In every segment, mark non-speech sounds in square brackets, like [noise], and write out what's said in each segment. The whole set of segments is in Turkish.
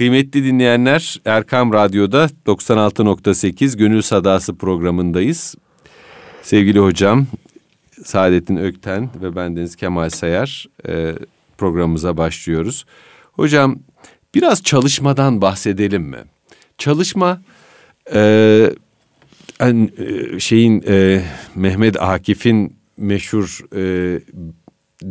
Kıymetli dinleyenler Erkam Radyo'da 96.8 Gönül Sadası programındayız. Sevgili hocam Saadettin Ökten ve bendeniz Kemal Sayar e, programımıza başlıyoruz. Hocam biraz çalışmadan bahsedelim mi? Çalışma e, e, şeyin e, Mehmet Akif'in meşhur e,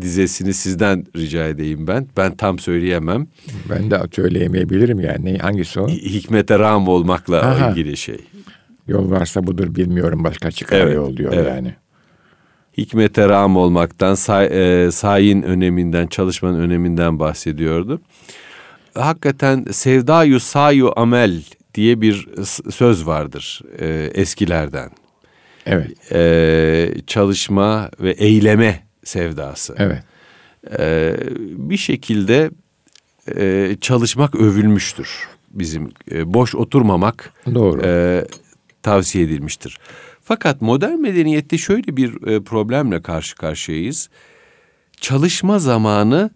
dizesini sizden rica edeyim ben. Ben tam söyleyemem. Ben de söyleyemeyebilirim yani. Hangisi o? Hikmete ram olmakla Aha. ilgili şey. Yol varsa budur bilmiyorum başka çıkar evet, yol diyor evet. yani. Hikmete ram olmaktan, say, e, sayin öneminden, çalışmanın öneminden bahsediyordu. Hakikaten sevdayu sayu amel diye bir söz vardır e, eskilerden. Evet. E, çalışma ve eyleme sevdası. Evet. E, bir şekilde e, çalışmak övülmüştür bizim. E, boş oturmamak Doğru. E, tavsiye edilmiştir. Fakat modern medeniyette şöyle bir e, problemle karşı karşıyayız. Çalışma zamanı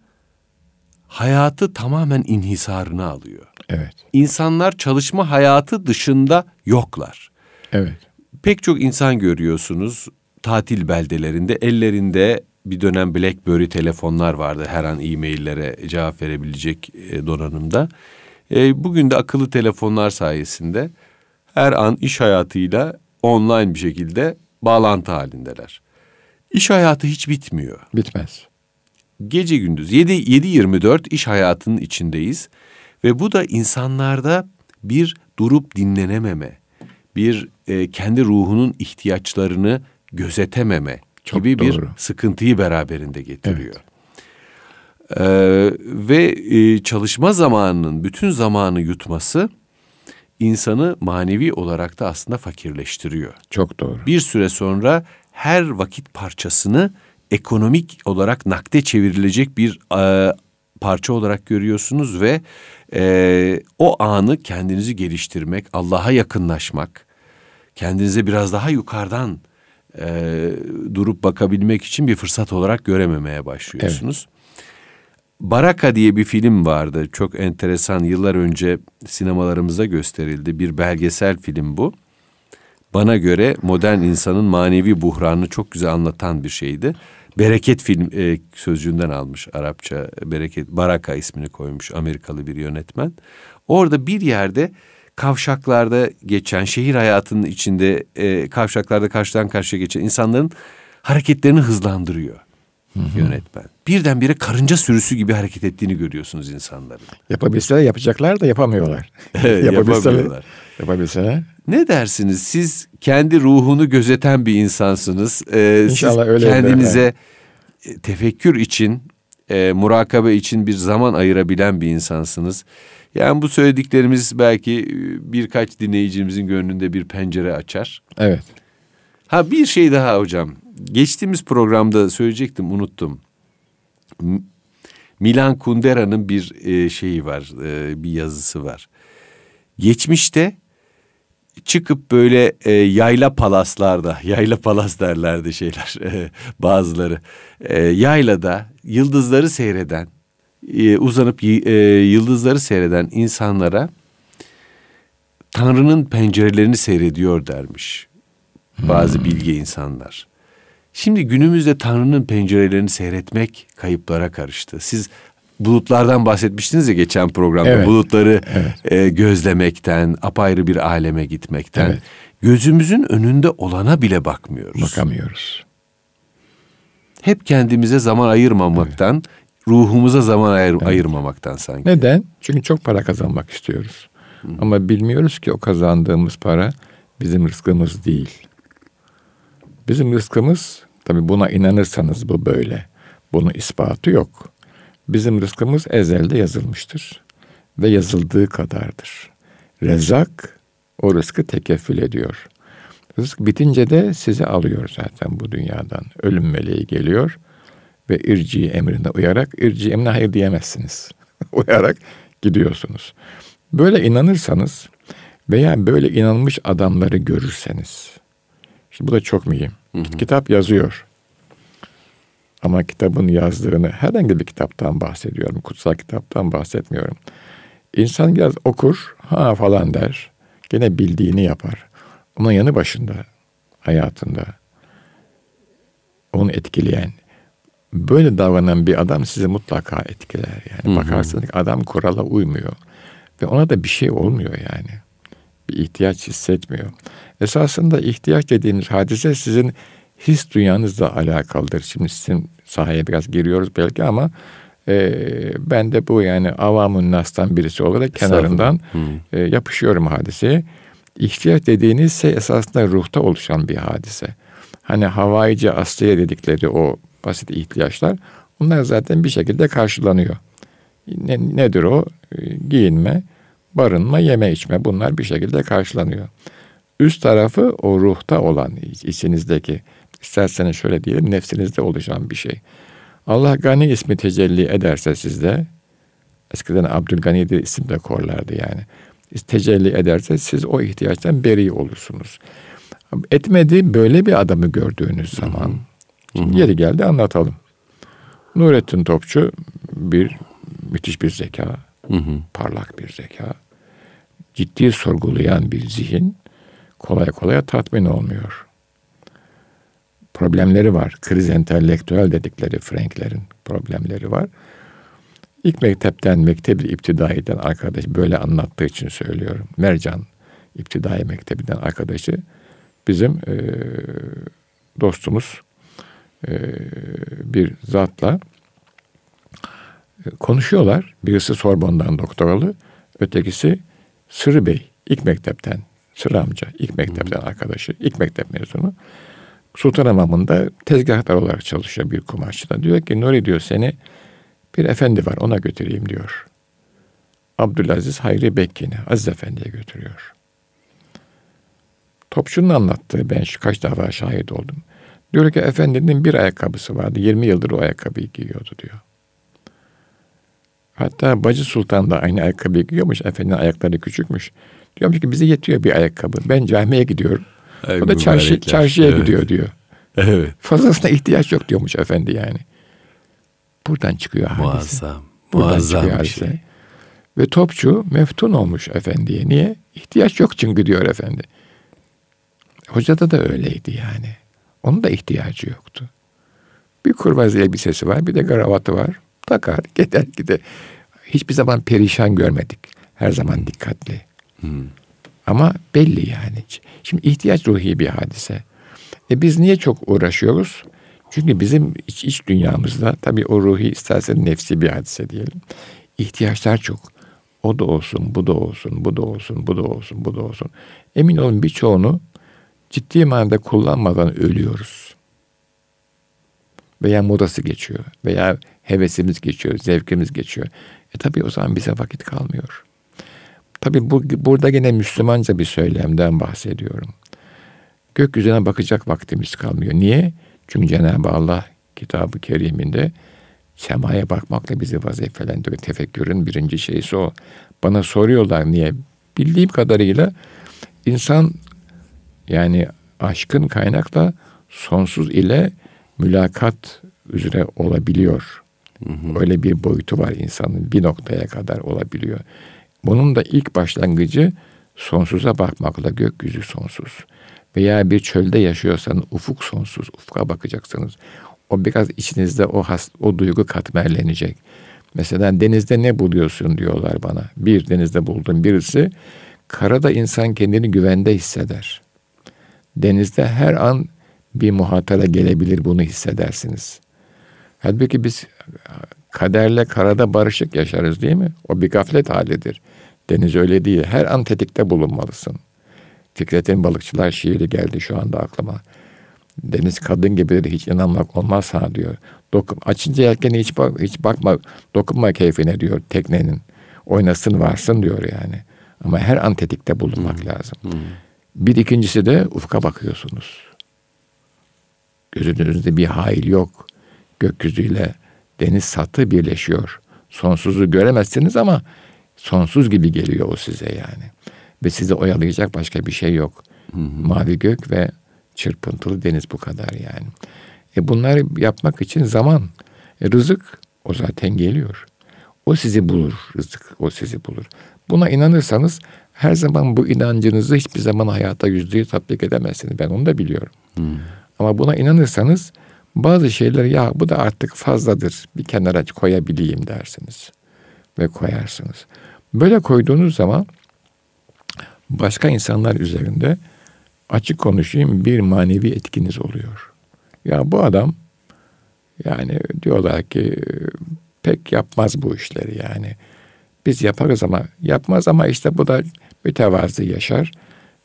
hayatı tamamen inhisarına alıyor. Evet. İnsanlar çalışma hayatı dışında yoklar. Evet. Pek çok insan görüyorsunuz tatil beldelerinde ellerinde bir dönem BlackBerry telefonlar vardı her an e-maillere cevap verebilecek e, donanımda. E, bugün de akıllı telefonlar sayesinde her an iş hayatıyla online bir şekilde bağlantı halindeler. İş hayatı hiç bitmiyor. Bitmez. Gece gündüz 7 7-24 iş hayatının içindeyiz ve bu da insanlarda bir durup dinlenememe, bir e, kendi ruhunun ihtiyaçlarını gözetememe Çok gibi doğru. bir sıkıntıyı beraberinde getiriyor. Evet. Ee, ve e, çalışma zamanının bütün zamanı yutması insanı manevi olarak da aslında fakirleştiriyor. Çok doğru. Bir süre sonra her vakit parçasını ekonomik olarak nakde çevrilecek bir e, parça olarak görüyorsunuz ve e, o anı kendinizi geliştirmek, Allah'a yakınlaşmak, kendinize biraz daha yukarıdan e, durup bakabilmek için bir fırsat olarak görememeye başlıyorsunuz. Evet. Baraka diye bir film vardı. Çok enteresan yıllar önce sinemalarımızda gösterildi. Bir belgesel film bu. Bana göre modern insanın manevi buhranını çok güzel anlatan bir şeydi. Bereket film e, sözcüğünden almış Arapça. Bereket Baraka ismini koymuş Amerikalı bir yönetmen. Orada bir yerde kavşaklarda geçen şehir hayatının içinde e, kavşaklarda karşıdan karşıya geçen insanların hareketlerini hızlandırıyor. Hı-hı. yönetmen. Birdenbire karınca sürüsü gibi hareket ettiğini görüyorsunuz insanların. Yapabilseler yapacaklar da yapamıyorlar. [laughs] Evet, yapamıyorlar. Yapabilseler. Ne dersiniz? Siz kendi ruhunu gözeten bir insansınız. Ee, İnşallah öyle. Kendinize yani. tefekkür için, e, murakabe için bir zaman ayırabilen bir insansınız. Yani bu söylediklerimiz belki e, birkaç dinleyicimizin gönlünde bir pencere açar. Evet. Ha bir şey daha hocam geçtiğimiz programda söyleyecektim unuttum. Milan Kundera'nın bir e, şeyi var, e, bir yazısı var. Geçmişte çıkıp böyle e, yayla palaslarda, [laughs] yayla palas derlerdi şeyler [laughs] e, bazıları. E, yaylada yıldızları seyreden, e, uzanıp e, yıldızları seyreden insanlara Tanrı'nın pencerelerini seyrediyor dermiş bazı hmm. bilge insanlar. Şimdi günümüzde Tanrı'nın pencerelerini seyretmek kayıplara karıştı. Siz bulutlardan bahsetmiştiniz ya geçen programda. Evet, Bulutları evet. E, gözlemekten, apayrı bir aleme gitmekten. Evet. Gözümüzün önünde olana bile bakmıyoruz. Bakamıyoruz. Hep kendimize zaman ayırmamaktan, evet. Ruhumuza zaman ayır, evet. ayırmamaktan sanki. Neden? Çünkü çok para kazanmak istiyoruz. Hı. Ama bilmiyoruz ki o kazandığımız para bizim rızkımız değil. Bizim rızkımız tabi buna inanırsanız bu böyle. Bunun ispatı yok. Bizim rızkımız ezelde yazılmıştır ve yazıldığı kadardır. Rezak o rızkı tekeffül ediyor. Rızk bitince de sizi alıyor zaten bu dünyadan. Ölüm meleği geliyor ve irci emrine uyarak irci emrine hayır diyemezsiniz. [laughs] uyarak gidiyorsunuz. Böyle inanırsanız veya böyle inanmış adamları görürseniz Şimdi bu da çok mühim. Hı hı. Kitap yazıyor. Ama kitabın yazdığını herhangi bir kitaptan bahsediyorum. Kutsal kitaptan bahsetmiyorum. İnsan biraz okur, ha falan der. Gene bildiğini yapar. Onun yanı başında, hayatında onu etkileyen, böyle davranan bir adam sizi mutlaka etkiler. Yani hı hı. bakarsınız adam kurala uymuyor. Ve ona da bir şey olmuyor yani. Bir ihtiyaç hissetmiyor. Esasında ihtiyaç dediğimiz hadise sizin his dünyanızla alakalıdır. Şimdi sizin sahaya biraz giriyoruz belki ama e, ben de bu yani avamın nastan birisi olarak kenarından e, yapışıyorum hadiseye. İhtiyaç dediğiniz şey esasında ruhta oluşan bir hadise. Hani havaici asliye dedikleri o basit ihtiyaçlar onlar zaten bir şekilde karşılanıyor. Ne, nedir o? E, giyinme, barınma, yeme içme bunlar bir şekilde karşılanıyor. Üst tarafı o ruhta olan içinizdeki isterseniz şöyle diyelim nefsinizde oluşan bir şey. Allah Gani ismi tecelli ederse sizde eskiden Abdülgani diye isim de korlardı yani. Tecelli ederse siz o ihtiyaçtan beri olursunuz. Etmedi böyle bir adamı gördüğünüz zaman Şimdi yeri geldi anlatalım. Nurettin Topçu bir müthiş bir zeka, hı hı. parlak bir zeka, ciddi sorgulayan bir zihin kolay kolay tatmin olmuyor. Problemleri var. Kriz entelektüel dedikleri Franklerin problemleri var. İlk mektepten, mektebi iptidaiden arkadaş böyle anlattığı için söylüyorum. Mercan İptidai Mektebi'nden arkadaşı bizim e, dostumuz e, bir zatla e, konuşuyorlar. Birisi Sorbon'dan doktoralı, ötekisi Sırrı Bey, ilk mektepten, Sırrı amca, ilk mektepten arkadaşı, ilk mektep mezunu. Sultanhamamı'nda tezgahtar olarak çalışıyor bir kumaşçıda. Diyor ki Nuri diyor seni bir efendi var ona götüreyim diyor. Abdülaziz Hayri Bekkin'i Aziz Efendi'ye götürüyor. Topçu'nun anlattığı ben şu kaç defa şahit oldum. Diyor ki efendinin bir ayakkabısı vardı. 20 yıldır o ayakkabıyı giyiyordu diyor. Hatta Bacı Sultan da aynı ayakkabıyı giyiyormuş. Efendinin ayakları küçükmüş. Diyormuş ki bize yetiyor bir ayakkabı. Ben camiye gidiyorum. Ay, o da çarşı, çarşıya evet. gidiyor diyor. Evet. Fazlasına ihtiyaç yok diyormuş efendi yani. Buradan çıkıyor hadise. Muazzam. Buradan Muazzam çıkıyor hadise. Şey. Ve topçu meftun olmuş efendiye. Niye? İhtiyaç yok çünkü diyor efendi. Hocada da öyleydi yani. Onun da ihtiyacı yoktu. Bir kurmaz elbisesi var, bir de gravatı var. Takar, gider gider. Hiçbir zaman perişan görmedik. Her zaman dikkatli. Hmm. Ama belli yani. Şimdi ihtiyaç ruhi bir hadise. E biz niye çok uğraşıyoruz? Çünkü bizim iç, iç dünyamızda tabii o ruhi istersen nefsi bir hadise diyelim. İhtiyaçlar çok. O da olsun, bu da olsun, bu da olsun, bu da olsun, bu da olsun. Emin olun birçoğunu ciddi manada kullanmadan ölüyoruz. Veya modası geçiyor. Veya hevesimiz geçiyor, zevkimiz geçiyor. E tabi o zaman bize vakit kalmıyor. Tabi bu, burada yine Müslümanca bir söylemden bahsediyorum. Gökyüzüne bakacak vaktimiz kalmıyor. Niye? Çünkü Cenab-ı Allah kitabı keriminde semaya bakmakla bizi vazifelendiriyor. Tefekkürün birinci şeysi o. Bana soruyorlar niye? Bildiğim kadarıyla insan yani aşkın kaynakla sonsuz ile mülakat üzere olabiliyor. Hı hı. Öyle bir boyutu var insanın bir noktaya kadar olabiliyor. Bunun da ilk başlangıcı sonsuza bakmakla gökyüzü sonsuz. Veya bir çölde yaşıyorsanız ufuk sonsuz, ufka bakacaksınız. O biraz içinizde o has, o duygu katmerlenecek. Mesela denizde ne buluyorsun diyorlar bana. Bir denizde buldum birisi. Karada insan kendini güvende hisseder. Denizde her an bir muhatara gelebilir bunu hissedersiniz. Halbuki biz kaderle karada barışık yaşarız değil mi? O bir gaflet halidir. Deniz öyle değil. Her an tetikte bulunmalısın. Fikret'in balıkçılar şiiri geldi şu anda aklıma. Deniz kadın gibidir hiç inanmak olmaz ha diyor. Dokun, açınca yelkeni hiç, bak, hiç bakma, dokunma keyfine diyor teknenin. Oynasın varsın diyor yani. Ama her an tetikte bulunmak hmm. lazım. Hmm. Bir ikincisi de ufka bakıyorsunuz. Gözünüzde bir hail yok. Gökyüzüyle deniz satı birleşiyor. Sonsuzu göremezsiniz ama sonsuz gibi geliyor o size yani. Ve sizi oyalayacak başka bir şey yok. Hı hı. Mavi gök ve çırpıntılı deniz bu kadar yani. E bunları yapmak için zaman, e rızık o zaten geliyor. O sizi bulur rızık, o sizi bulur. Buna inanırsanız her zaman bu inancınızı hiçbir zaman hayata yüzde yüz tatbik edemezsiniz. Ben onu da biliyorum. Hmm. Ama buna inanırsanız bazı şeyler ya bu da artık fazladır bir kenara koyabileyim dersiniz. Ve koyarsınız. Böyle koyduğunuz zaman başka insanlar üzerinde açık konuşayım bir manevi etkiniz oluyor. Ya bu adam yani diyorlar ki pek yapmaz bu işleri yani. Biz yaparız ama yapmaz ama işte bu da mütevazı yaşar.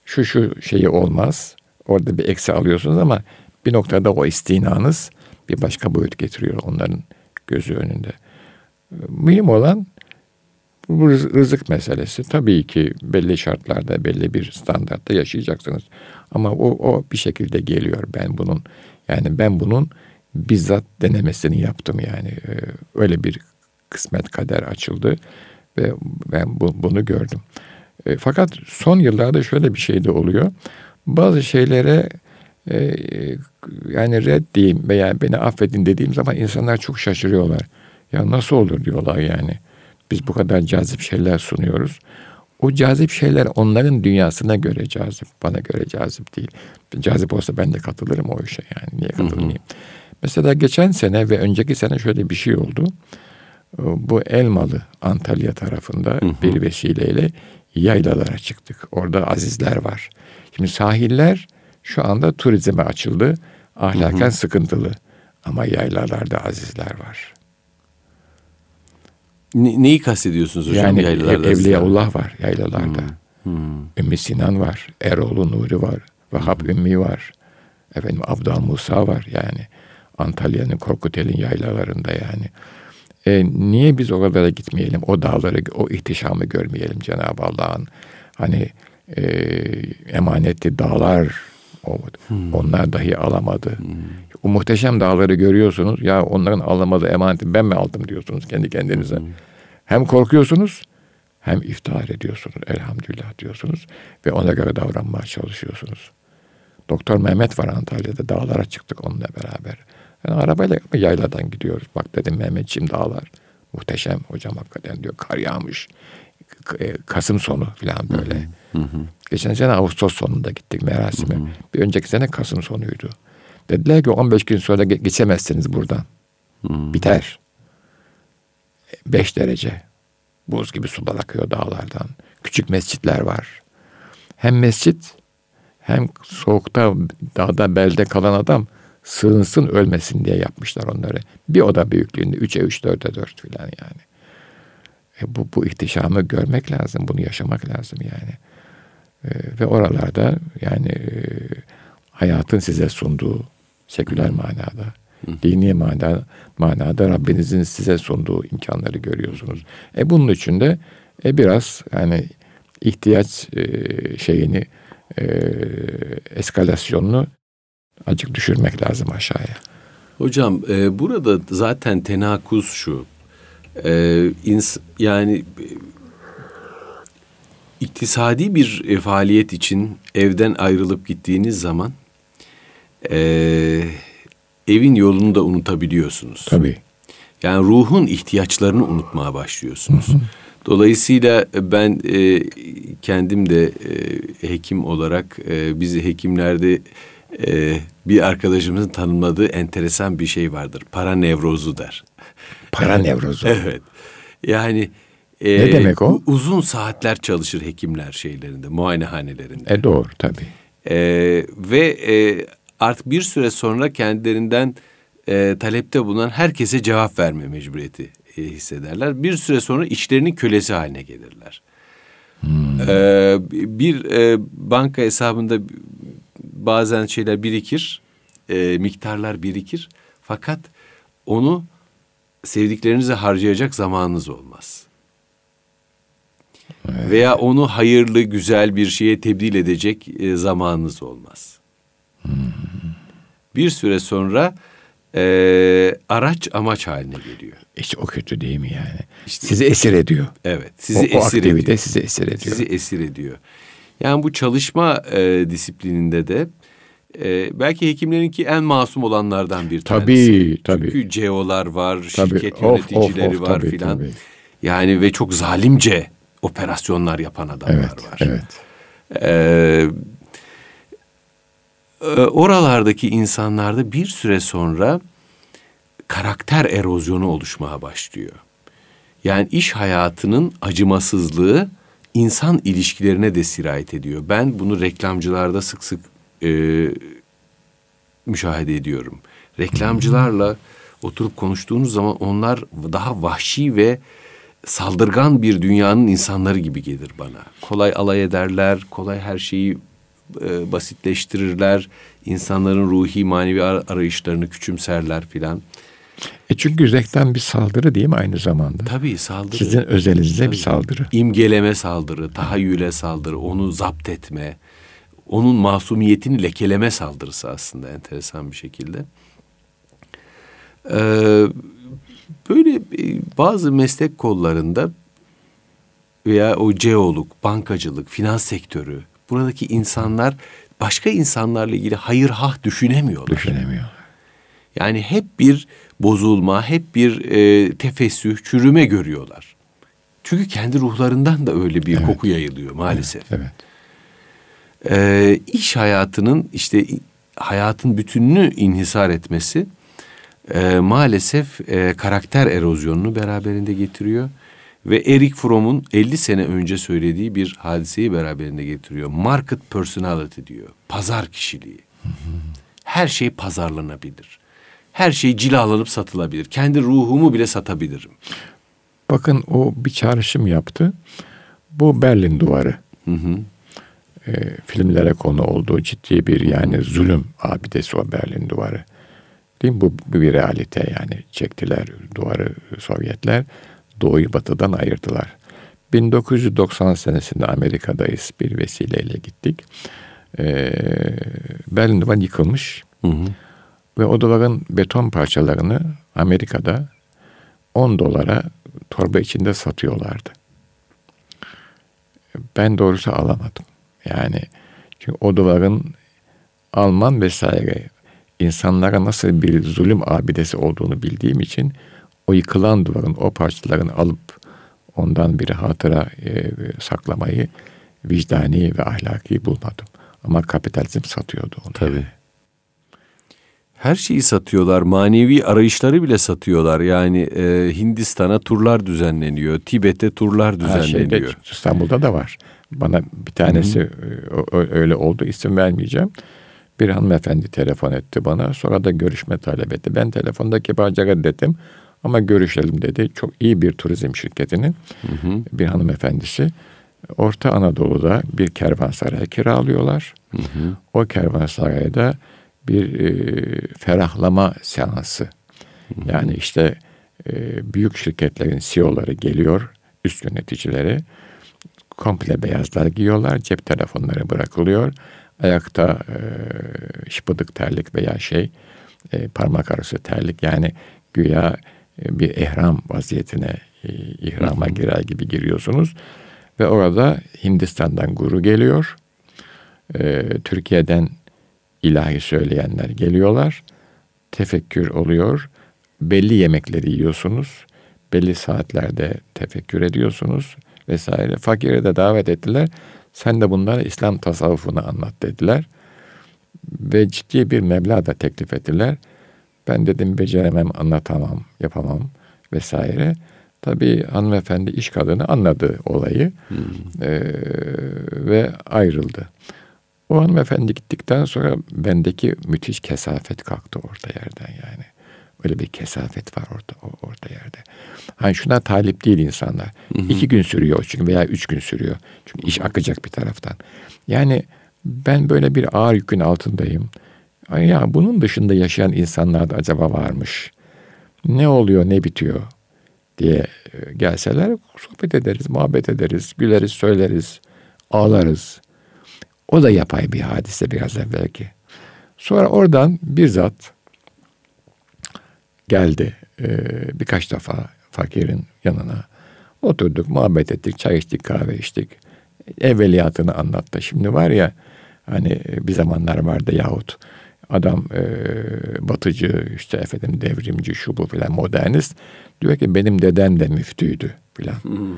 Şu şu şeyi olmaz. Orada bir eksi alıyorsunuz ama bir noktada o istinanız bir başka boyut getiriyor onların gözü önünde. Mühim olan bu rızık meselesi. Tabii ki belli şartlarda, belli bir standartta yaşayacaksınız. Ama o, o bir şekilde geliyor. Ben bunun yani ben bunun bizzat denemesini yaptım yani. Ee, öyle bir kısmet kader açıldı ve ben bu, bunu gördüm. E, fakat son yıllarda şöyle bir şey de oluyor. Bazı şeylere e, yani red diyeyim veya beni affedin dediğim zaman insanlar çok şaşırıyorlar. Ya nasıl olur diyorlar yani. Biz bu kadar cazip şeyler sunuyoruz. O cazip şeyler onların dünyasına göre cazip, bana göre cazip değil. Cazip olsa ben de katılırım o işe yani. Niye katılmayayım? Hı hı. Mesela geçen sene ve önceki sene şöyle bir şey oldu. Bu Elmalı Antalya tarafında hı hı. bir vesileyle yaylalara çıktık. Orada azizler var. Şimdi sahiller şu anda turizme açıldı. Ahlaken hı hı. sıkıntılı. Ama yaylalarda azizler var. Ne, neyi kastediyorsunuz hocam yani yaylalarda? Evliyaullah var yaylalarda. Hmm. Hmm. Ümmü Sinan var. Eroğlu Nuri var. Vahap. Ümmi var. Efendim Abdal Musa var yani. Antalya'nın Korkutel'in yaylalarında yani. E, niye biz o kadara gitmeyelim? O dağları, o ihtişamı görmeyelim Cenab-ı Allah'ın. Hani e, emanetli dağlar o, hmm. onlar dahi alamadı. Hmm. O muhteşem dağları görüyorsunuz. Ya onların alamadığı emaneti ben mi aldım diyorsunuz kendi kendinize. Hmm. Hem korkuyorsunuz hem iftihar ediyorsunuz. Elhamdülillah diyorsunuz. Ve ona göre davranmaya çalışıyorsunuz. Doktor Mehmet var Antalya'da. Dağlara çıktık onunla beraber. Yani arabayla yayladan gidiyoruz. Bak dedim Mehmetçiğim dağlar. Muhteşem hocam hakikaten diyor. Kar yağmış. E, Kasım sonu falan böyle. Hı hı. Geçen sene Ağustos sonunda gittik merasime. Hı hı. Bir önceki sene Kasım sonuydu. Dediler ki 15 gün sonra geçemezsiniz buradan. Hı. Biter. 5 derece. Buz gibi sular akıyor dağlardan. Küçük mescitler var. Hem mescit hem soğukta dağda belde kalan adam sığınsın ölmesin diye yapmışlar onları. Bir oda büyüklüğünde 3'e 3, 4'e 4 filan yani. E bu, bu ihtişamı görmek lazım, bunu yaşamak lazım yani. E, ve oralarda yani e, hayatın size sunduğu seküler manada, dini manada, manada Rabbinizin size sunduğu imkanları görüyorsunuz. E bunun için de e, biraz yani ihtiyaç e, şeyini e, eskalasyonunu acık düşürmek lazım aşağıya. Hocam e, burada zaten tenakuz şu. E, ins yani e, iktisadi bir e, faaliyet için evden ayrılıp gittiğiniz zaman e, evin yolunu da unutabiliyorsunuz. Tabii. Yani ruhun ihtiyaçlarını unutmaya başlıyorsunuz. Dolayısıyla ben e, kendim de e, hekim olarak e, bizi hekimlerde e, bir arkadaşımızın tanımladığı enteresan bir şey vardır. Para nevrozu der. Para nevrozu. evet. Yani e, ne demek o? Uzun saatler çalışır hekimler şeylerinde, muayenehanelerinde. E doğru tabii. E, ve e, artık bir süre sonra kendilerinden e, talepte bulunan herkese cevap verme mecburiyeti e, hissederler. Bir süre sonra içlerinin kölesi haline gelirler. Hmm. Ee, bir e, banka hesabında bazen şeyler birikir, e, miktarlar birikir. Fakat onu sevdiklerinize harcayacak zamanınız olmaz. Evet. Veya onu hayırlı, güzel bir şeye tebdil edecek e, zamanınız olmaz. Hmm. Bir süre sonra e, araç amaç haline geliyor. İşte o kötü değil mi yani? İşte, sizi esir ediyor. Evet, sizi o, esir o ediyor. sizi esir ediyor. Sizi esir ediyor. Yani bu çalışma e, disiplininde de e, belki hekimlerinki en masum olanlardan bir tabii, tanesi. Tabii Çünkü CEO'lar var, tabii. şirket yöneticileri of, of, of, var filan. Yani ve çok zalimce operasyonlar yapan adamlar evet, var. Evet. Ee, oralardaki insanlarda bir süre sonra karakter erozyonu oluşmaya başlıyor. Yani iş hayatının acımasızlığı insan ilişkilerine de sirayet ediyor. Ben bunu reklamcılarda sık sık e, müşahede ediyorum. Reklamcılarla oturup konuştuğunuz zaman onlar daha vahşi ve saldırgan bir dünyanın insanları gibi gelir bana. Kolay alay ederler, kolay her şeyi e, basitleştirirler. İnsanların ruhi manevi arayışlarını küçümserler filan. E çünkü reklam bir saldırı değil mi aynı zamanda? Tabii saldırı. Sizin özelinize Tabii. bir saldırı. İmgeleme saldırı, tahayyüle saldırı, onu zapt etme, onun masumiyetini lekeleme saldırısı aslında enteresan bir şekilde. Ee, böyle e, bazı meslek kollarında veya o ceoluk, bankacılık, finans sektörü buradaki insanlar başka insanlarla ilgili hayır hah düşünemiyorlar. Düşünemiyorlar. Yani hep bir bozulma, hep bir e, tefessüh, çürüme görüyorlar. Çünkü kendi ruhlarından da öyle bir evet. koku yayılıyor maalesef. Evet. evet. Ee, iş hayatının işte hayatın bütününü inhisar etmesi e, maalesef e, karakter erozyonunu beraberinde getiriyor. Ve Erik Fromm'un 50 sene önce söylediği bir hadiseyi beraberinde getiriyor. Market personality diyor. Pazar kişiliği. Her şey pazarlanabilir. Her şey cilalanıp satılabilir. Kendi ruhumu bile satabilirim. Bakın o bir çağrışım yaptı. Bu Berlin duvarı. Hı hı. E, filmlere konu olduğu ciddi bir yani zulüm abidesi o Berlin duvarı. Değil mi? Bu, bu bir realite yani. Çektiler duvarı Sovyetler. Doğuyu batıdan ayırdılar. 1990 senesinde Amerika'dayız. Bir vesileyle gittik. Ee, Berlin duvarı yıkılmış. Hı hı. Ve o duvarın beton parçalarını Amerika'da 10 dolara torba içinde satıyorlardı. Ben doğrusu alamadım. Yani çünkü o duvarın Alman vesaire insanlara nasıl bir zulüm abidesi olduğunu bildiğim için o yıkılan duvarın o parçalarını alıp ondan bir hatıra e, saklamayı vicdani ve ahlaki bulmadım. Ama kapitalizm satıyordu onu. Tabii. Her şeyi satıyorlar. Manevi arayışları bile satıyorlar. Yani e, Hindistan'a turlar düzenleniyor. Tibet'e turlar düzenleniyor. Şeyde, İstanbul'da da var. Bana bir tanesi Hı-hı. öyle oldu. İsim vermeyeceğim. Bir hanımefendi telefon etti bana. Sonra da görüşme talep etti. Ben telefonda kibarca reddedim. Ama görüşelim dedi. Çok iyi bir turizm şirketinin hı hı. bir hanımefendisi. Orta Anadolu'da bir kervansaray kiralıyorlar. Hı hı. O kervansarayda bir e, ferahlama seansı. Yani işte e, büyük şirketlerin CEO'ları geliyor, üst yöneticileri. Komple beyazlar giyiyorlar, cep telefonları bırakılıyor. Ayakta e, şıpıdık terlik veya şey e, parmak arası terlik yani güya e, bir ihram vaziyetine e, ihrama girer gibi giriyorsunuz. Ve orada Hindistan'dan guru geliyor. E, Türkiye'den ilahi söyleyenler geliyorlar. Tefekkür oluyor. Belli yemekleri yiyorsunuz. Belli saatlerde tefekkür ediyorsunuz vesaire. Fakire de davet ettiler. Sen de bunlara İslam tasavvufunu anlat dediler. Ve ciddi bir meblağ da teklif ettiler. Ben dedim beceremem, anlatamam, yapamam vesaire. Tabii hanımefendi iş kadını anladı olayı hmm. ee, ve ayrıldı. O hanımefendi gittikten sonra bendeki müthiş kesafet kalktı orta yerden yani. Öyle bir kesafet var orada orta yerde. Hani şuna talip değil insanlar. Hı hı. İki gün sürüyor çünkü veya üç gün sürüyor. Çünkü iş akacak bir taraftan. Yani ben böyle bir ağır yükün altındayım. Ay ya bunun dışında yaşayan insanlar da acaba varmış. Ne oluyor, ne bitiyor diye e, gelseler sohbet ederiz, muhabbet ederiz, güleriz, söyleriz, ağlarız. O da yapay bir hadise biraz evvelki. Sonra oradan bir zat geldi e, birkaç defa fakirin yanına. Oturduk, muhabbet ettik, çay içtik, kahve içtik. Evveliyatını anlattı. Şimdi var ya hani bir zamanlar vardı yahut adam e, batıcı işte efendim devrimci şu bu filan modernist diyor ki benim dedem de müftüydü filan. Hmm.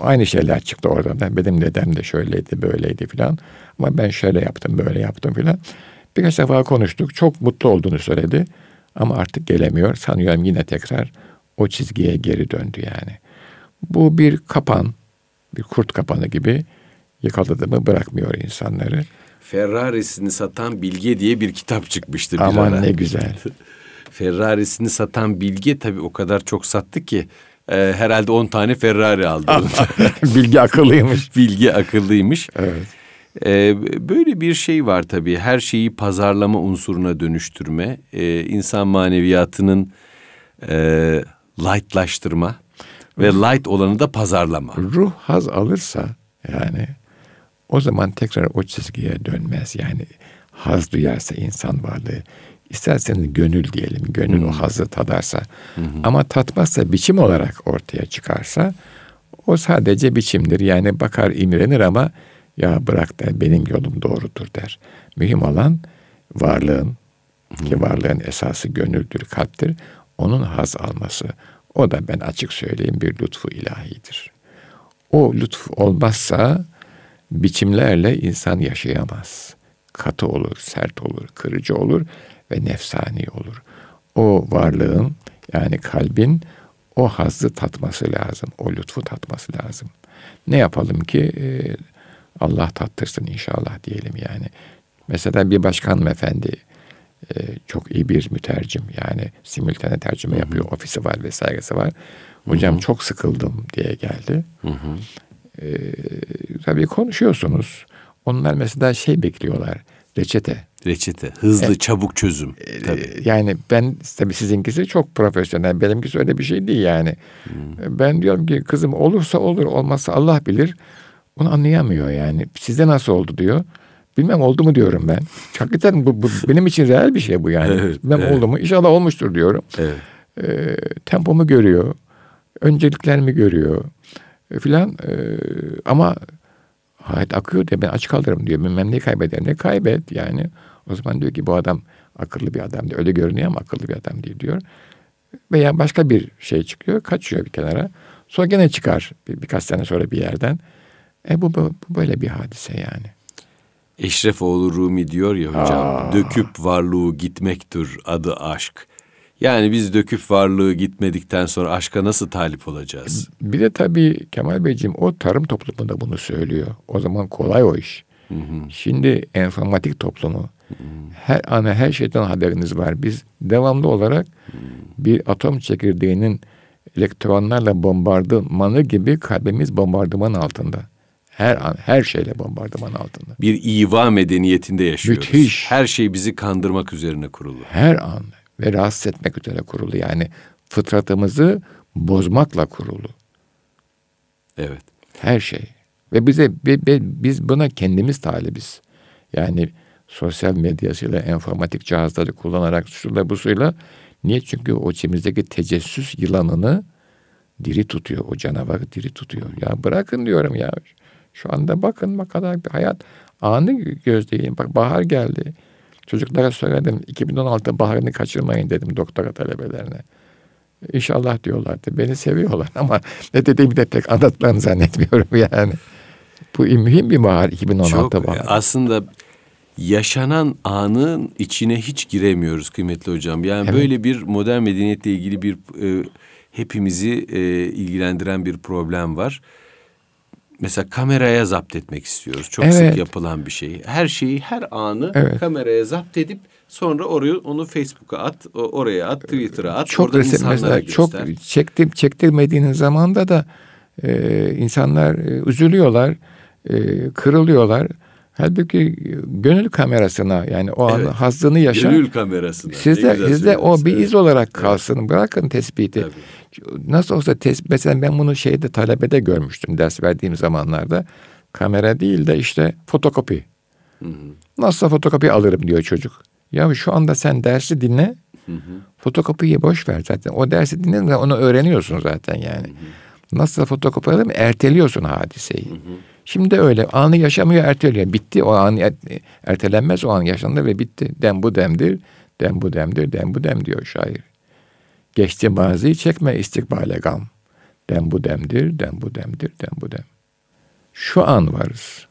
Aynı şeyler çıktı oradan. Benim dedem de şöyleydi, böyleydi filan. Ama ben şöyle yaptım, böyle yaptım filan. Birkaç defa konuştuk. Çok mutlu olduğunu söyledi. Ama artık gelemiyor. Sanıyorum yine tekrar o çizgiye geri döndü yani. Bu bir kapan, bir kurt kapanı gibi yakaladı mı bırakmıyor insanları. Ferrari'sini satan Bilge diye bir kitap çıkmıştı bir Aman ara. ne güzel. [laughs] Ferrari'sini satan Bilge tabii o kadar çok sattı ki e, herhalde 10 tane Ferrari aldı. [laughs] Bilgi akıllıymış. [laughs] Bilge akıllıymış. Evet. E, böyle bir şey var tabii. Her şeyi pazarlama unsuruna dönüştürme, e, insan maneviyatının e, lightlaştırma ve light olanı da pazarlama. Ruh haz alırsa yani o zaman tekrar o çizgiye dönmez. Yani haz duyarsa insan varlığı. İsterseniz gönül diyelim. Gönül o hazı tadarsa. Ama tatmazsa biçim olarak ortaya çıkarsa o sadece biçimdir. Yani bakar imrenir ama ya bırak der benim yolum doğrudur der. Mühim olan varlığın ki varlığın esası gönüldür, kalptir. Onun haz alması. O da ben açık söyleyeyim bir lütfu ilahidir. O lütfu olmazsa biçimlerle insan yaşayamaz. Katı olur, sert olur, kırıcı olur ve nefsani olur. O varlığın yani kalbin o hazzı tatması lazım. O lütfu tatması lazım. Ne yapalım ki e, Allah tattırsın inşallah diyelim yani. Mesela bir başkan hanımefendi e, çok iyi bir mütercim yani simültane tercüme yapıyor. Ofisi var vesairesi var. Hocam çok sıkıldım diye geldi. E, tabii konuşuyorsunuz. Onlar mesela şey bekliyorlar. Reçete. Reçete, hızlı, çabuk çözüm. Tabii. Yani ben tabii sizinkisi çok profesyonel. Benimkisi öyle bir şey değil yani. Ben diyorum ki kızım olursa olur, olmazsa Allah bilir. Onu anlayamıyor yani. Sizde nasıl oldu diyor. Bilmem oldu mu diyorum ben. [laughs] Hakikaten bu, bu benim için real bir şey bu yani. Evet, Bilmem evet. oldu mu? İnşallah olmuştur diyorum. Evet. E, tempomu görüyor. Önceliklerimi görüyor. E, filan. E, ama hayat akıyor diye ben aç kalırım diyor. Bilmem ne kaybederim. Ne kaybet yani. O zaman diyor ki bu adam akıllı bir adam diyor. Öyle görünüyor ama akıllı bir adam değil diyor. Veya başka bir şey çıkıyor. Kaçıyor bir kenara. Sonra gene çıkar bir, birkaç sene sonra bir yerden. E bu, bu, bu böyle bir hadise yani. Eşrefoğlu Rumi diyor ya hocam, döküp varlığı gitmektir adı aşk. Yani biz döküp varlığı gitmedikten sonra aşka nasıl talip olacağız? Bir de tabii Kemal Beyciğim o tarım toplumunda bunu söylüyor. O zaman kolay o iş. Şimdi enformatik toplumu. Her ana her şeyden haberiniz var. Biz devamlı olarak bir atom çekirdeğinin elektronlarla bombardımanı gibi kalbimiz bombardıman altında. Her an her şeyle bombardıman altında. Bir iva medeniyetinde yaşıyoruz. Müthiş. Her şey bizi kandırmak üzerine kurulu. Her an ve rahatsız etmek üzere kurulu. Yani fıtratımızı bozmakla kurulu. Evet. Her şey. Ve bize bi- bi- biz buna kendimiz talibiz. Yani sosyal medyasıyla, enformatik cihazları kullanarak şuyla bu suyla. Niye? Çünkü o içimizdeki tecessüs yılanını diri tutuyor. O canavarı diri tutuyor. Ya bırakın diyorum ya. Şu anda bakın ne kadar bir hayat anı gözleyin. Bak bahar geldi. Çocuklara söyledim 2016 baharını kaçırmayın dedim doktora talebelerine. İnşallah diyorlardı. Beni seviyorlar [laughs] ama ne dediğimi de pek anlatmalarını zannetmiyorum [laughs] yani. Bu mühim bir bahar 2016 Çok baharı. aslında yaşanan anın içine hiç giremiyoruz kıymetli hocam. Yani Evet. böyle bir modern medeniyetle ilgili bir e, hepimizi e, ilgilendiren bir problem var. Mesela kameraya zapt etmek istiyoruz. Çok Evet. sık yapılan bir şey. Her şeyi, her anı Evet. kameraya zapt edip sonra oraya onu Facebook'a at, oraya at, Twitter'a at. çok orada resim mesela çok göster. çektim çektirmediğiniz zamanda da e, insanlar e, üzülüyorlar, e, kırılıyorlar. Halbuki gönül kamerasına yani o Evet. an hazzını yaşa. Gönül kamerasına. Sizde, sizde o bir iz olarak kalsın. Bırakın tespiti. Tabii. Nasıl olsa tespit. Mesela ben bunu şeyde talebede görmüştüm ders verdiğim zamanlarda. Kamera değil de işte fotokopi. Nasıl fotokopi alırım diyor çocuk. Ya şu anda sen dersi dinle. Fotokopiyi boş ver zaten. O dersi dinle onu öğreniyorsun zaten yani. Nasıl fotokopi alırım erteliyorsun hadiseyi. Şimdi öyle anı yaşamıyor erteliyor. Bitti o an er- ertelenmez o an yaşandı ve bitti. Dem bu demdir. Dem bu demdir. Dem bu dem diyor şair. Geçti maziyi çekme istikbale gam. Dem bu demdir, dem bu demdir, dem bu dem. Şu an varız.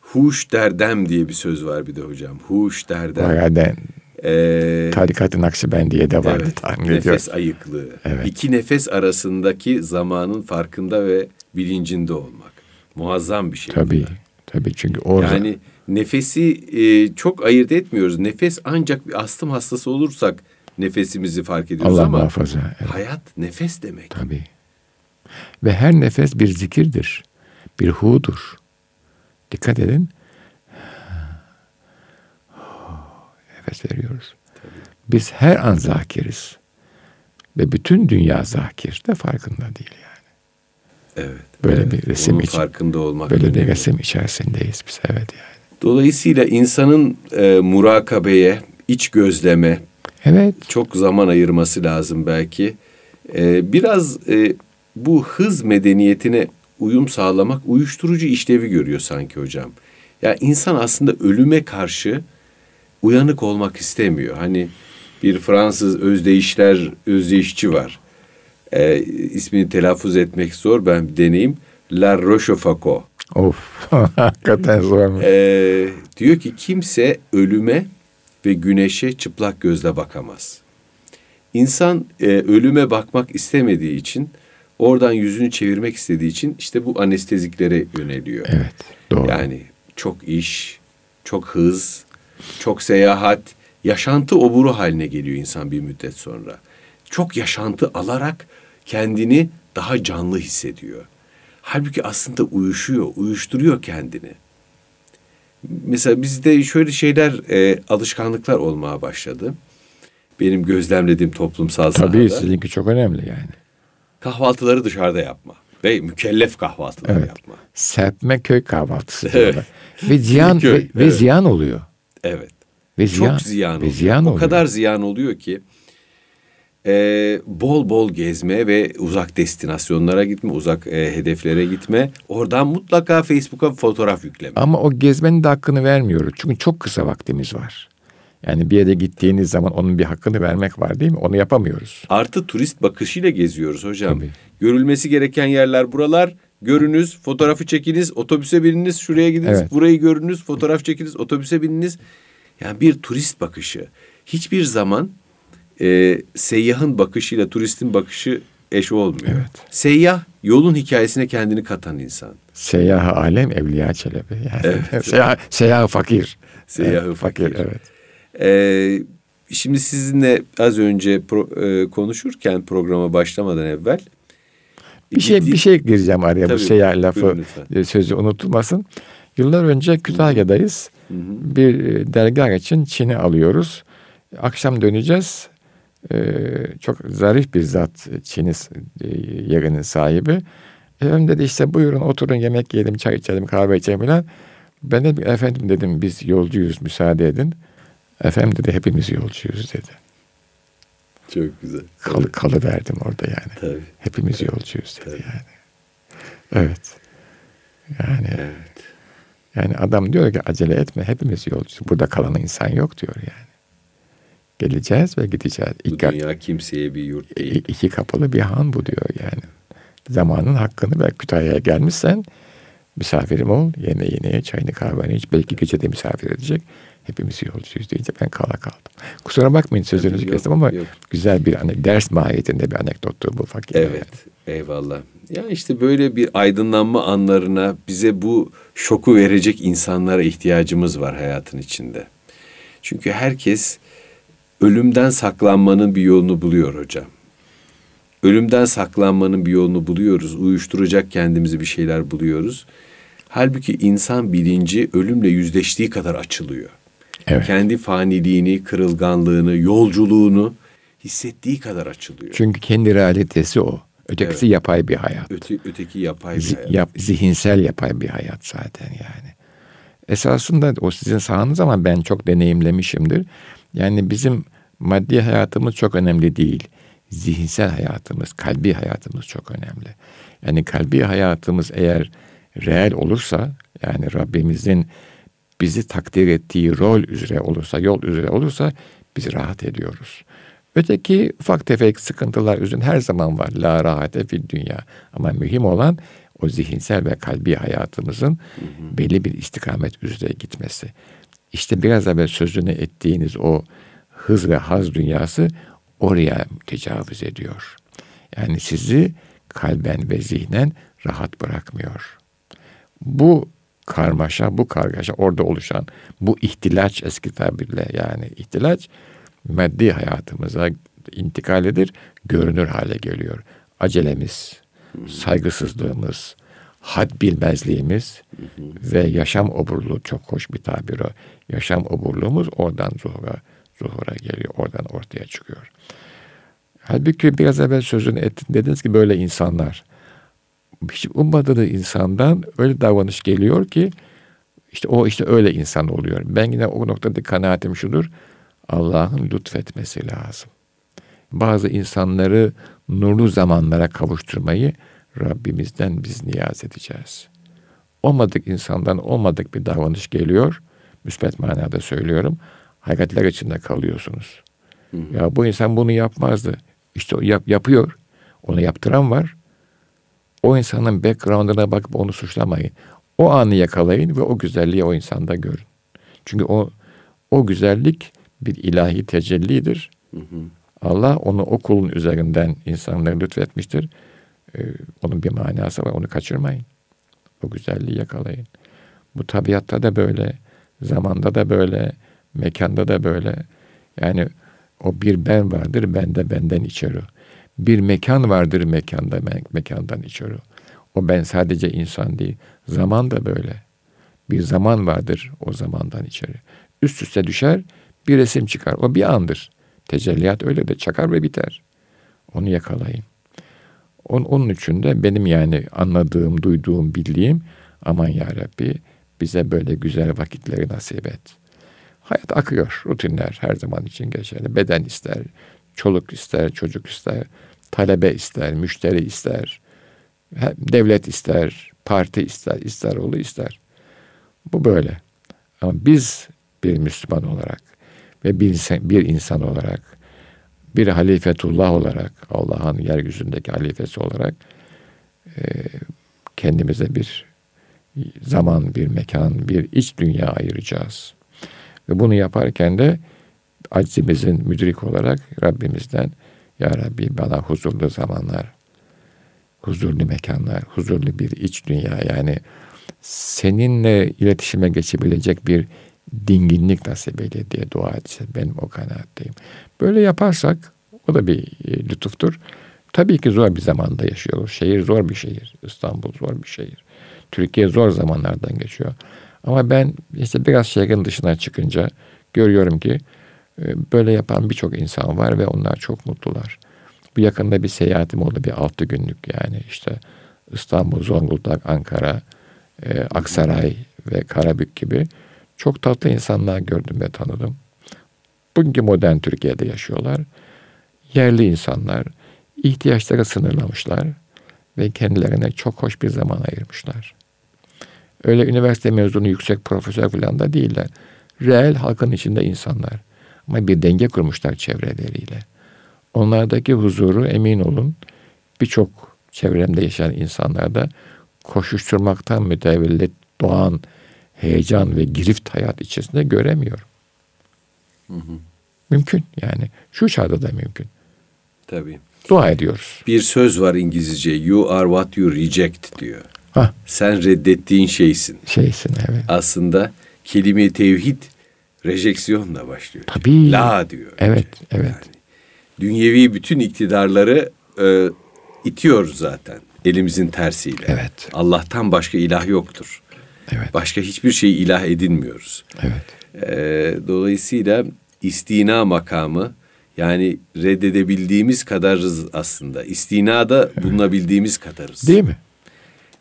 Huş derdem diye bir söz var bir de hocam. Huş derdem. Bayağı den, Ee, Tarikat-ı Nakşibendiye de vardı evet, tahmin nefes ediyorum. ayıklığı. Evet. İki nefes arasındaki zamanın farkında ve bilincinde olmak. Muazzam bir şey. Tabii, tabii çünkü orada Yani nefesi e, çok ayırt etmiyoruz. Nefes ancak bir astım hastası olursak nefesimizi fark ediyoruz Allah ama muhafaza. Evet, hayat nefes demek. tabii. Ve her nefes bir zikirdir, bir hudur. Dikkat edin. [sighs] Nefes veriyoruz. Biz her an zakiriz. Ve bütün dünya zakir de farkında değil yani. Evet. Böyle evet. bir resim Bunun için. farkında olmak. Böyle bir resim içerisindeyiz biz evet yani. Dolayısıyla insanın e, murakabeye, iç gözleme Evet. çok zaman ayırması lazım belki. E, biraz e, bu hız medeniyetine uyum sağlamak uyuşturucu işlevi görüyor sanki hocam. Ya insan aslında ölüme karşı uyanık olmak istemiyor. Hani bir Fransız özdeyişler özdeyişçi var. E, ismini telaffuz etmek zor ben bir deneyeyim. La Rochefoucauld. Of. [laughs] Hakikaten zor. Ee, diyor ki kimse ölüme ve güneşe çıplak gözle bakamaz. İnsan e, ölüme bakmak istemediği için, oradan yüzünü çevirmek istediği için işte bu anesteziklere yöneliyor. Evet. Doğru. Yani çok iş, çok hız, çok seyahat, yaşantı oburu haline geliyor insan bir müddet sonra. Çok yaşantı alarak kendini daha canlı hissediyor. Halbuki aslında uyuşuyor, uyuşturuyor kendini. Mesela bizde şöyle şeyler, e, alışkanlıklar olmaya başladı. Benim gözlemlediğim toplumsal Tabii sahada. sizinki çok önemli yani. Kahvaltıları dışarıda yapma. Ve mükellef kahvaltılar Evet. yapma. Serpme köy kahvaltısı Evet. diyorlar. Ve [laughs] ziyan Köy, ve, ve evet. ziyan oluyor. Evet. Ve ziyan, Çok ziyan ve oluyor. ziyan o oluyor. kadar ziyan oluyor ki e, bol bol gezme ve uzak destinasyonlara gitme, uzak e, hedeflere gitme. Oradan mutlaka Facebook'a fotoğraf yükleme. Ama o gezmenin de hakkını vermiyoruz. Çünkü çok kısa vaktimiz var. Yani bir yere gittiğiniz zaman onun bir hakkını vermek var değil mi? Onu yapamıyoruz. Artı turist bakışıyla geziyoruz hocam. Tabii. Görülmesi gereken yerler buralar. Görünüz, fotoğrafı çekiniz, otobüse bininiz, şuraya gidiniz, Evet. burayı görünüz, fotoğraf çekiniz, otobüse bininiz. Yani bir turist bakışı. Hiçbir zaman e, seyyahın bakışıyla turistin bakışı eş olmuyor. Evet. Seyyah yolun hikayesine kendini katan insan. Seyyah alem Evliya Çelebi. Yani Evet. [laughs] seyyah, seyyah fakir. Seyyahı Evet, fakir. Evet. Ee, şimdi sizinle az önce pro- e, konuşurken programa başlamadan evvel Bir şey bir şey gireceğim araya Tabii, bu seyyah lafı lütfen. e, sözü unutulmasın. Yıllar önce Kütahya'dayız. Bir e, dergah için Çin'i alıyoruz. Akşam döneceğiz. Ee, çok zarif bir zat Çin'i e, yerinin sahibi. Efendim dedi işte buyurun oturun yemek yiyelim, çay içelim, kahve içelim falan. Ben de efendim dedim biz yolcuyuz müsaade edin. Efendim dedi hepimiz yolcuyuz dedi. Çok güzel. Kalı, kalı verdim orada yani. Tabii. Hepimiz yolcuyuz dedi Tabii. yani. Evet. Yani Evet. yani adam diyor ki acele etme hepimiz yolcuyuz. Burada kalan insan yok diyor yani. Geleceğiz ve gideceğiz. Bu İki, dünya kimseye bir yurt değil. iki kapılı bir han bu diyor yani. Zamanın hakkını ver. Kütahya'ya gelmişsen misafirim ol. Yemeğini, ye, çayını, kahveni iç. Belki gece de misafir edecek. Hepimiz yolcuyuz deyince ben kala kaldım. Kusura bakmayın sözünüzü Yok, kestim ama yok. güzel bir ane- ders mahiyetinde bir anekdottu bu fakir. Evet. Eyvallah. Ya işte böyle bir aydınlanma anlarına bize bu şoku verecek insanlara ihtiyacımız var hayatın içinde. Çünkü herkes ölümden saklanmanın bir yolunu buluyor hocam. Ölümden saklanmanın bir yolunu buluyoruz. Uyuşturacak kendimizi bir şeyler buluyoruz. Halbuki insan bilinci ölümle yüzleştiği kadar açılıyor. Evet. Kendi faniliğini, kırılganlığını, yolculuğunu hissettiği kadar açılıyor. Çünkü kendi realitesi o. Ötekisi Evet. yapay bir hayat. Öte, öteki yapay bir Zi- hayat. yap- zihinsel yapay bir hayat zaten yani. Esasında o sizin sahanız ama ben çok deneyimlemişimdir. Yani bizim maddi hayatımız çok önemli değil. Zihinsel hayatımız, kalbi hayatımız çok önemli. Yani kalbi hayatımız eğer reel olursa, yani Rabbimizin bizi takdir ettiği rol üzere olursa, yol üzere olursa biz rahat ediyoruz. Öteki ufak tefek sıkıntılar üzün her zaman var. La rahate fil dünya. Ama mühim olan o zihinsel ve kalbi hayatımızın hı hı. belli bir istikamet üzere gitmesi. İşte biraz evvel sözünü ettiğiniz o hız ve haz dünyası oraya tecavüz ediyor. Yani sizi kalben ve zihnen rahat bırakmıyor. Bu karmaşa, bu kargaşa orada oluşan bu ihtilaç eski tabirle yani ihtilaç maddi hayatımıza intikal edir, görünür hale geliyor. Acelemiz, saygısızlığımız, had bilmezliğimiz ve yaşam oburluğu çok hoş bir tabir o. Yaşam oburluğumuz oradan zuhura, zuhura geliyor, oradan ortaya çıkıyor. Halbuki biraz evvel sözünü ettin, dediniz ki böyle insanlar. Hiç ummadığı insandan öyle davranış geliyor ki işte o işte öyle insan oluyor. Ben yine o noktada kanaatim şudur. Allah'ın lütfetmesi lazım. Bazı insanları nurlu zamanlara kavuşturmayı Rabbimizden biz niyaz edeceğiz. Olmadık insandan olmadık bir davranış geliyor. Müsbet manada söylüyorum. Hayretler içinde kalıyorsunuz. Hı hı. Ya bu insan bunu yapmazdı. İşte yap, yapıyor. Onu yaptıran var. O insanın background'ına bakıp onu suçlamayın. O anı yakalayın ve o güzelliği o insanda görün. Çünkü o o güzellik bir ilahi tecellidir. Hı hı. Allah onu o kulun üzerinden insanlara lütfetmiştir. Ee, onun bir manası var. Onu kaçırmayın. O güzelliği yakalayın. Bu tabiatta da böyle, zamanda da böyle, mekanda da böyle. Yani o bir ben vardır, ben de benden içeri. Bir mekan vardır mekanda, me- mekandan içeri. O ben sadece insan değil. Zaman da böyle. Bir zaman vardır o zamandan içeri. Üst üste düşer, bir resim çıkar. O bir andır. Tecelliyat öyle de çakar ve biter. Onu yakalayın. Onun, için de benim yani anladığım, duyduğum, bildiğim aman ya Rabbi bize böyle güzel vakitleri nasip et. Hayat akıyor, rutinler her zaman için geçerli. Beden ister, çoluk ister, çocuk ister, talebe ister, müşteri ister, devlet ister, parti ister, ister oğlu ister. Bu böyle. Ama biz bir Müslüman olarak ve bir insan, bir insan olarak, bir halifetullah olarak, Allah'ın yeryüzündeki halifesi olarak e, kendimize bir zaman, bir mekan, bir iç dünya ayıracağız. Ve bunu yaparken de aczimizin müdrik olarak Rabbimizden Ya Rabbi bana huzurlu zamanlar, huzurlu mekanlar, huzurlu bir iç dünya yani seninle iletişime geçebilecek bir dinginlik nasip eyle diye dua etse benim o kanaatteyim. Böyle yaparsak o da bir e, lütuftur. Tabii ki zor bir zamanda yaşıyoruz. Şehir zor bir şehir. İstanbul zor bir şehir. Türkiye zor zamanlardan geçiyor. Ama ben işte biraz şehrin dışına çıkınca görüyorum ki e, böyle yapan birçok insan var ve onlar çok mutlular. Bu yakında bir seyahatim oldu bir altı günlük yani işte İstanbul, Zonguldak, Ankara, e, Aksaray ve Karabük gibi çok tatlı insanlar gördüm ve tanıdım. Bugünkü modern Türkiye'de yaşıyorlar. Yerli insanlar ihtiyaçları sınırlamışlar ve kendilerine çok hoş bir zaman ayırmışlar. Öyle üniversite mezunu yüksek profesör falan da değiller. Reel halkın içinde insanlar. Ama bir denge kurmuşlar çevreleriyle. Onlardaki huzuru emin olun birçok çevremde yaşayan insanlarda koşuşturmaktan mütevellit doğan heyecan ve girift hayat içerisinde göremiyorum. Hı hı. Mümkün yani. Şu çağda da mümkün. Tabii. Dua ediyoruz. Bir söz var İngilizce. You are what you reject diyor. Hah. Sen reddettiğin şeysin. Şeysin evet. Aslında kelime tevhid rejeksiyonla başlıyor. Tabii. La diyor. Evet, evet. Yani, dünyevi bütün iktidarları e, itiyor zaten elimizin tersiyle. Evet. Allah'tan başka ilah yoktur. Evet. Başka hiçbir şey ilah edinmiyoruz. Evet. Ee, dolayısıyla istina makamı yani reddedebildiğimiz kadarız aslında. İstinada evet. bulunabildiğimiz kadarız. Değil mi?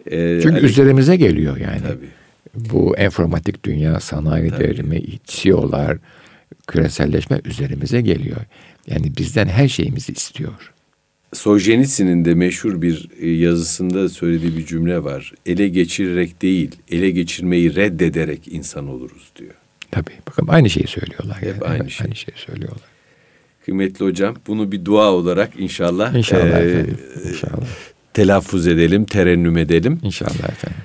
Ee, Çünkü hani, üzerimize geliyor yani. Tabii. Bu informatik dünya, sanayi tabii. devrimi, CEO'lar, küreselleşme üzerimize geliyor. Yani bizden her şeyimizi istiyor. Solzhenitsyn'in de meşhur bir e, yazısında söylediği bir cümle var. Ele geçirerek değil, ele geçirmeyi reddederek insan oluruz diyor. Tabii. Bakın aynı şeyi söylüyorlar. Hep yani. aynı şey. Aynı şeyi söylüyorlar. Kıymetli hocam bunu bir dua olarak inşallah, İnşallah e, efendim. İnşallah. telaffuz edelim, terennüm edelim. İnşallah efendim.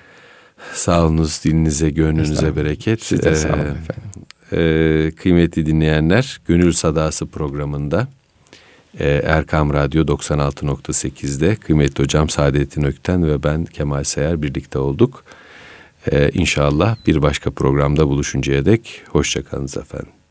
Sağolunuz, dilinize, gönlünüze bereket. Siz de sağ olun Ee, efendim. e, kıymetli dinleyenler, Gönül Sadası programında e, Erkam Radyo 96.8'de kıymetli hocam Saadettin Ökten ve ben Kemal Seyer birlikte olduk. E, inşallah bir başka programda buluşuncaya dek hoşçakalınız efendim.